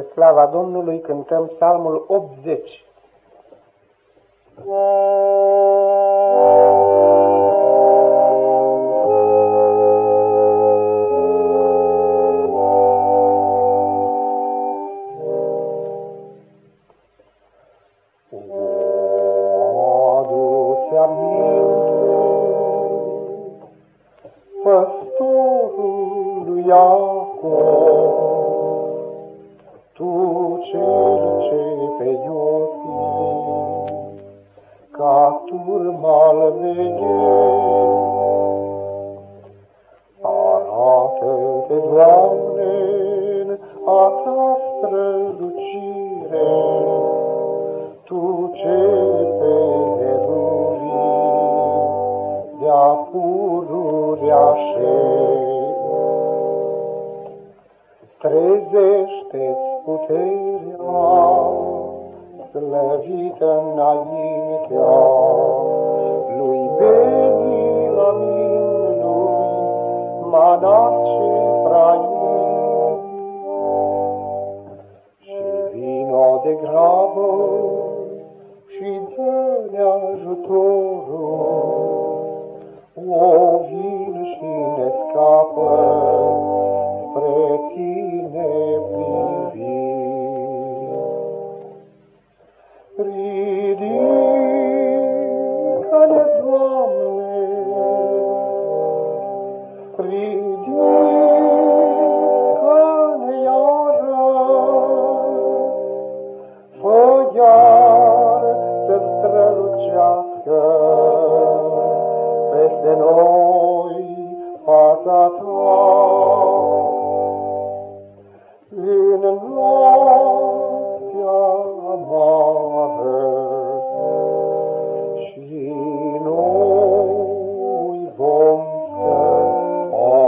Spre slava Domnului cântăm psalmul 80. Adu-ți turmal arată-te, Doamne, a ta strălucire, tu ce pe nerurii de-a pururi Trezește-ți puterea, slăvită înaintea lui Manas și Efraim. Și vino de grabă și dă-ne ajutorul, o vin și ne scapă spre tine privim. Ridică-ne, Doamne, ridică-ne amară și noi vom scăpa.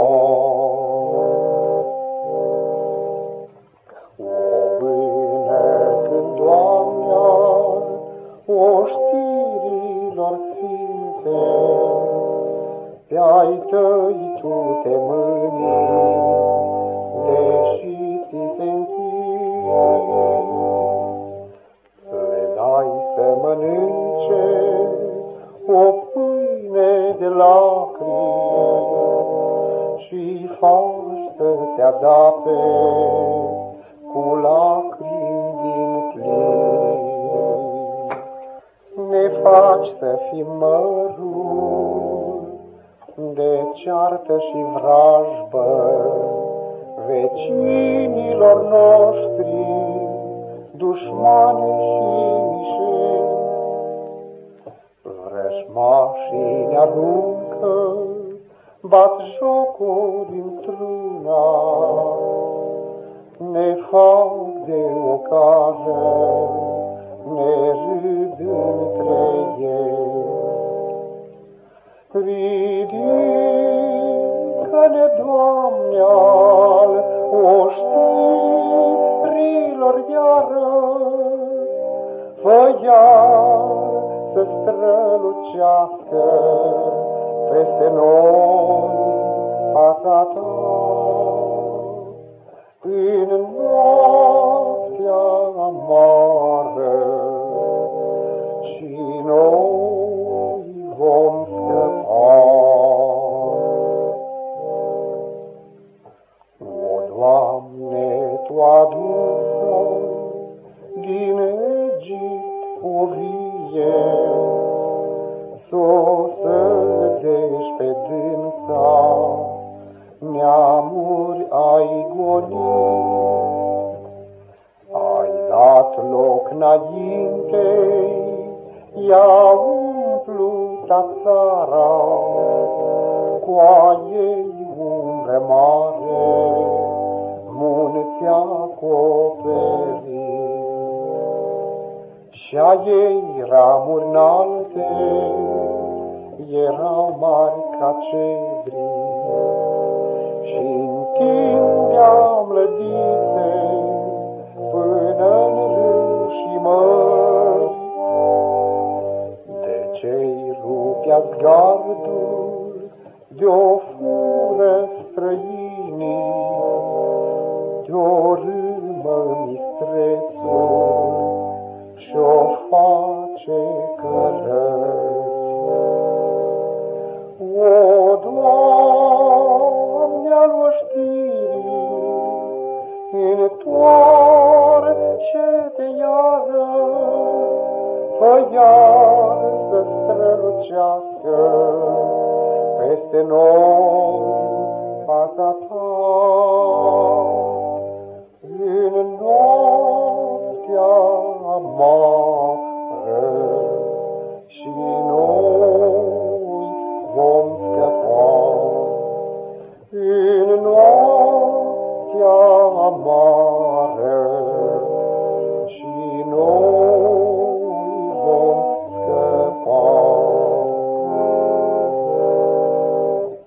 O vânătând, Doamne, oștirilor sfinte, Pe-ai tăi tu te mâni, o pâine de lacrimi și faci să se adape cu lacrimi din plin. Ne faci să fim măruri de ceartă și vrajbă vecinilor noștri, dușmani aruncă, bat jocuri într-una, ne fac de ocară, ne râd între ei. Ridică-ne, Doamne, al oștirilor iară, fă iar să strălucească peste noi fața ta. În noaptea amară și noi vom scăpa. O, Doamne, Tu adusă din Egipt o vie, S-o sădești pe dânsa, neamuri ai gonit. Ai dat loc înaintei, ea umplută țara, cu a ei umbre mare, munți acoperi. Și a ei ramuri înalte, erau mari ca cedri, și întindeam lădițe până în râu și mări. De cei rupeați gardul de-o fură străinii, de-o râmă face cărăciune. O, Doamne al oștirii, întoarce-te iară, fă iar să strălucească peste noi fața ta. amare she knows.